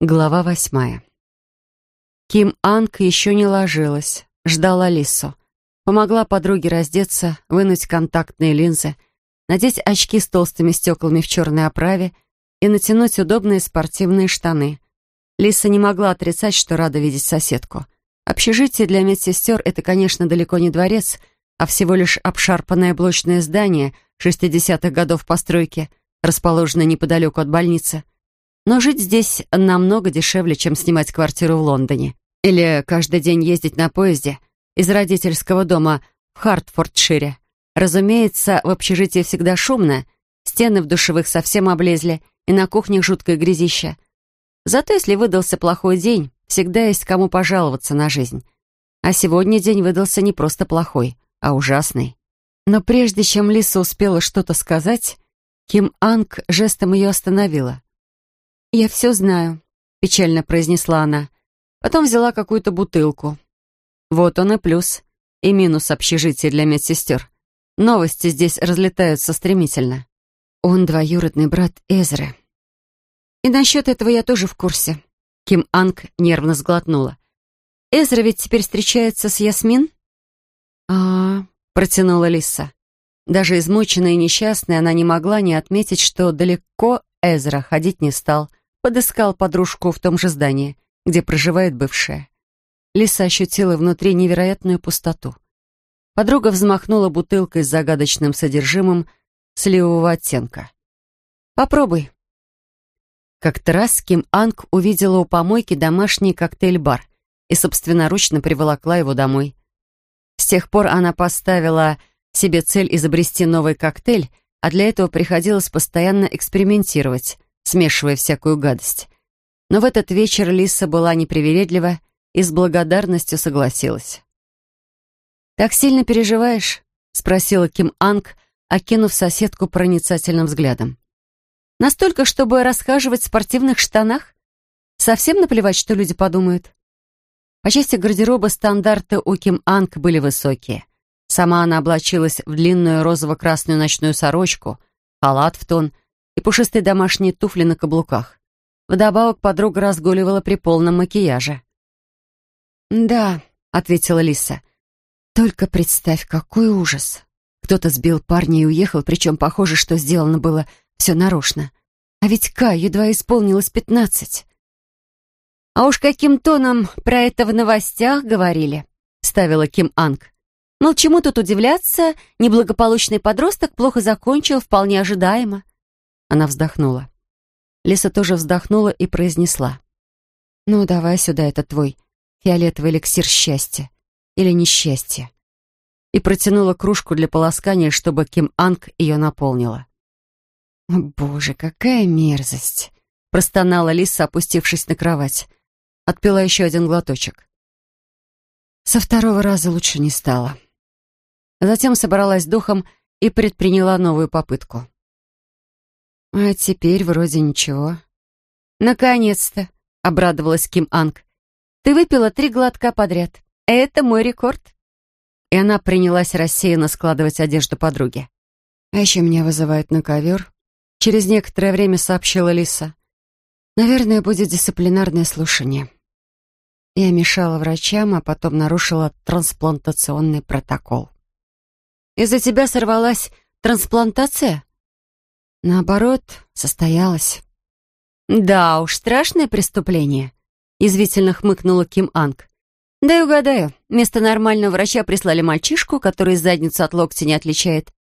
Глава восьмая. Ким Анг еще не ложилась, ждала Лису. Помогла подруге раздеться, вынуть контактные линзы, надеть очки с толстыми стеклами в черной оправе и натянуть удобные спортивные штаны. Лиса не могла отрицать, что рада видеть соседку. Общежитие для медсестер — это, конечно, далеко не дворец, а всего лишь обшарпанное блочное здание 60-х годов постройки, расположенное неподалеку от больницы — но жить здесь намного дешевле, чем снимать квартиру в Лондоне. Или каждый день ездить на поезде из родительского дома в Хартфордшире. Разумеется, в общежитии всегда шумно, стены в душевых совсем облезли, и на кухнях жуткое грязище. Зато если выдался плохой день, всегда есть кому пожаловаться на жизнь. А сегодня день выдался не просто плохой, а ужасный. Но прежде чем Лиса успела что-то сказать, Ким Анг жестом ее остановила. «Я все знаю», — печально произнесла она. Потом взяла какую-то бутылку. Вот он и плюс, и минус общежития для медсестер. Новости здесь разлетаются стремительно. Он двоюродный брат Эзры. И насчет этого я тоже в курсе. Ким Анг нервно сглотнула. Эзра ведь теперь встречается с Ясмин? а, -а, -а протянула Лиса. Даже измученная и несчастная, она не могла не отметить, что далеко Эзра ходить не стал — подыскал подружку в том же здании, где проживает бывшая. Лиса ощутила внутри невероятную пустоту. Подруга взмахнула бутылкой с загадочным содержимым сливового оттенка. «Попробуй». Как-то раз Ким Анг увидела у помойки домашний коктейль-бар и собственноручно приволокла его домой. С тех пор она поставила себе цель изобрести новый коктейль, а для этого приходилось постоянно экспериментировать, смешивая всякую гадость. Но в этот вечер Лиса была непривередлива и с благодарностью согласилась. «Так сильно переживаешь?» — спросила Ким Анг, окинув соседку проницательным взглядом. «Настолько, чтобы расхаживать в спортивных штанах? Совсем наплевать, что люди подумают?» По части гардероба стандарты у Ким Анг были высокие. Сама она облачилась в длинную розово-красную ночную сорочку, халат в тон — и пушистые домашние туфли на каблуках. Вдобавок подруга разгуливала при полном макияже. «Да», — ответила Лиса. «Только представь, какой ужас! Кто-то сбил парня и уехал, причем похоже, что сделано было все нарочно. А ведь Кай едва исполнилось пятнадцать». «А уж каким тоном про это в новостях говорили», — ставила Ким Анг. «Мол, чему тут удивляться? Неблагополучный подросток плохо закончил, вполне ожидаемо. Она вздохнула. Лиса тоже вздохнула и произнесла. «Ну, давай сюда этот твой фиолетовый эликсир счастья. Или несчастья». И протянула кружку для полоскания, чтобы Ким Анг ее наполнила. «О, боже, какая мерзость!» простонала Лиса, опустившись на кровать. Отпила еще один глоточек. Со второго раза лучше не стало. Затем собралась духом и предприняла новую попытку. А теперь вроде ничего. Наконец-то, обрадовалась Ким Анг. Ты выпила три глотка подряд. Это мой рекорд. И она принялась рассеянно складывать одежду подруги. А еще меня вызывают на ковер. Через некоторое время сообщила Лиса. Наверное, будет дисциплинарное слушание. Я мешала врачам, а потом нарушила трансплантационный протокол. «Из-за тебя сорвалась трансплантация?» Наоборот, состоялось. «Да уж, страшное преступление», — извительно хмыкнула Ким Анг. «Да и угадаю, вместо нормального врача прислали мальчишку, который задницу от локтя не отличает,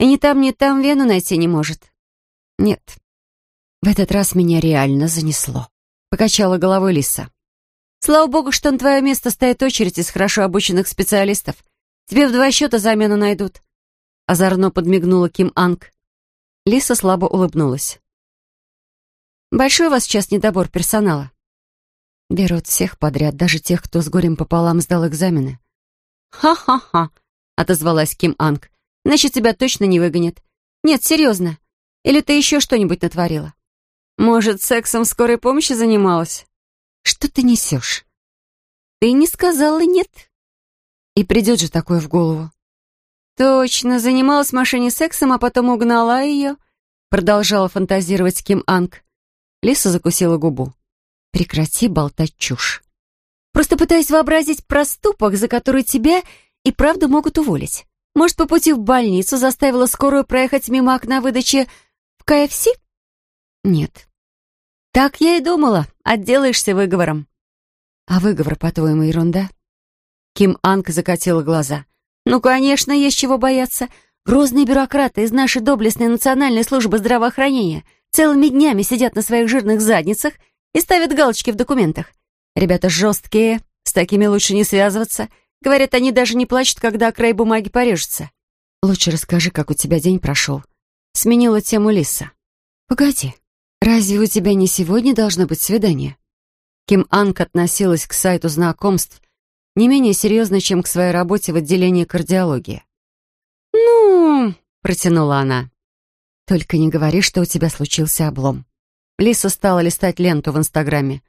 и ни там, ни там вену найти не может». «Нет, в этот раз меня реально занесло», — покачала головой Лиса. «Слава богу, что на твое место стоит очередь из хорошо обученных специалистов. Тебе в два счета замену найдут». Озорно подмигнула Ким Анг. Лиса слабо улыбнулась. «Большой у вас сейчас недобор персонала?» «Берут всех подряд, даже тех, кто с горем пополам сдал экзамены». «Ха-ха-ха», — отозвалась Ким Анг. «Значит, тебя точно не выгонят. Нет, серьезно. Или ты еще что-нибудь натворила? Может, сексом скорой помощи занималась?» «Что ты несешь?» «Ты не сказала нет?» «И придет же такое в голову». «Точно, занималась машине сексом, а потом угнала ее», продолжала фантазировать Ким Анг. Лиса закусила губу. Прекрати болтать чушь. Просто пытаюсь вообразить проступок, за который тебя и правду могут уволить. Может, по пути в больницу заставила скорую проехать мимо окна выдачи в КФС? Нет. Так я и думала. Отделаешься выговором. А выговор, по-твоему, ерунда? Ким Анг закатила глаза. Ну, конечно, есть чего бояться. Грозные бюрократы из нашей доблестной национальной службы здравоохранения целыми днями сидят на своих жирных задницах и ставят галочки в документах. Ребята жесткие, с такими лучше не связываться. Говорят, они даже не плачут, когда край бумаги порежется. Лучше расскажи, как у тебя день прошел. Сменила тему Лиса. Погоди, разве у тебя не сегодня должно быть свидание? Ким Анг относилась к сайту знакомств не менее серьезно, чем к своей работе в отделении кардиологии. «Ну...» — протянула она. «Только не говори, что у тебя случился облом». Лиса стала листать ленту в Инстаграме.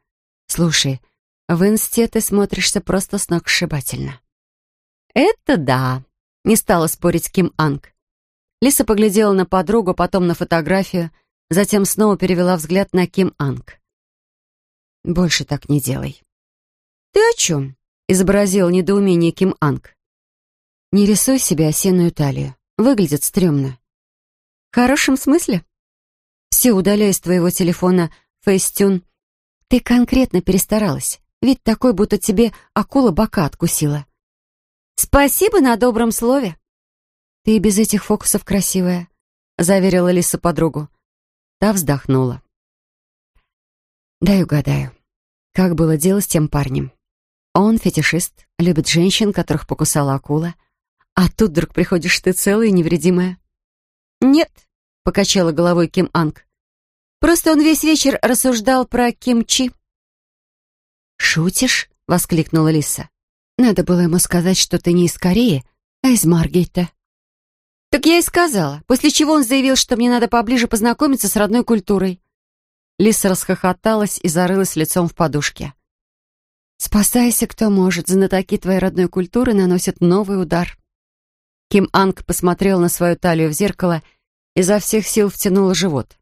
«Слушай, в Инсте ты смотришься просто сногсшибательно». «Это да», — не стала спорить Ким Анг. Лиса поглядела на подругу, потом на фотографию, затем снова перевела взгляд на Ким Анг. «Больше так не делай». «Ты о чем?» — изобразил недоумение Ким Анг. Не рисуй себе осенную талию. Выглядит стрёмно. В хорошем смысле? Все удаляй из твоего телефона фейстюн. Ты конкретно перестаралась. Вид такой, будто тебе акула бока откусила. Спасибо на добром слове. Ты и без этих фокусов красивая, заверила Лиса подругу. Та вздохнула. Дай угадаю. Как было дело с тем парнем? Он фетишист, любит женщин, которых покусала акула, а тут вдруг приходишь ты целая и невредимая. «Нет», — покачала головой Ким Анг. «Просто он весь вечер рассуждал про кимчи». «Шутишь?» — воскликнула Лиса. «Надо было ему сказать, что ты не из Кореи, а из Маргейта». «Так я и сказала, после чего он заявил, что мне надо поближе познакомиться с родной культурой». Лиса расхохоталась и зарылась лицом в подушке. «Спасайся, кто может, знатоки твоей родной культуры наносят новый удар». Ким Анг посмотрел на свою талию в зеркало и изо всех сил втянула живот.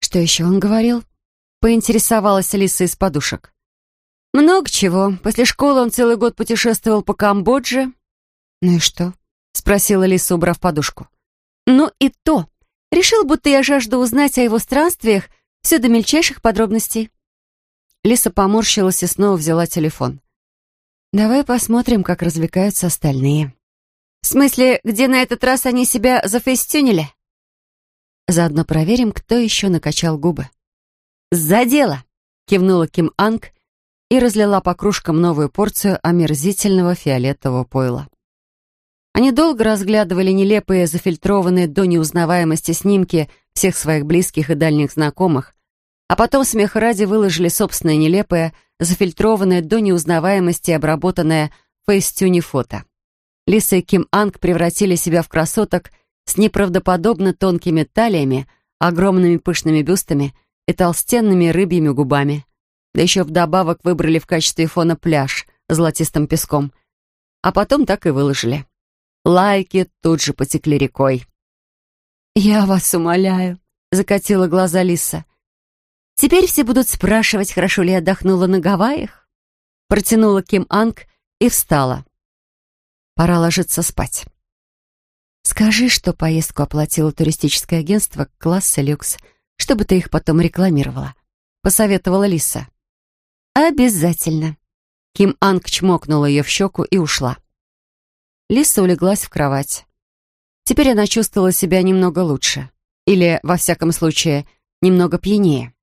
«Что еще он говорил?» — поинтересовалась Лиса из подушек. «Много чего. После школы он целый год путешествовал по Камбодже». «Ну и что?» — спросила Лиса, убрав подушку. «Ну и то. Решил, будто я жажду узнать о его странствиях все до мельчайших подробностей». Лиса поморщилась и снова взяла телефон. «Давай посмотрим, как развлекаются остальные». «В смысле, где на этот раз они себя зафейстюнили?» «Заодно проверим, кто еще накачал губы». «За дело!» — кивнула Ким Анг и разлила по кружкам новую порцию омерзительного фиолетового пойла. Они долго разглядывали нелепые, зафильтрованные до неузнаваемости снимки всех своих близких и дальних знакомых, а потом смех ради выложили собственное нелепое, зафильтрованное до неузнаваемости обработанное в фейстюне фото. Лиса и Ким Анг превратили себя в красоток с неправдоподобно тонкими талиями, огромными пышными бюстами и толстенными рыбьими губами. Да еще вдобавок выбрали в качестве фона пляж с золотистым песком. А потом так и выложили. Лайки тут же потекли рекой. «Я вас умоляю», — закатила глаза Лиса. «Теперь все будут спрашивать, хорошо ли отдохнула на Гавайях?» Протянула Ким Анг и встала. Пора ложиться спать. Скажи, что поездку оплатило туристическое агентство класса люкс, чтобы ты их потом рекламировала. Посоветовала Лиса. Обязательно. Ким Анг чмокнула ее в щеку и ушла. Лиса улеглась в кровать. Теперь она чувствовала себя немного лучше. Или, во всяком случае, немного пьянее.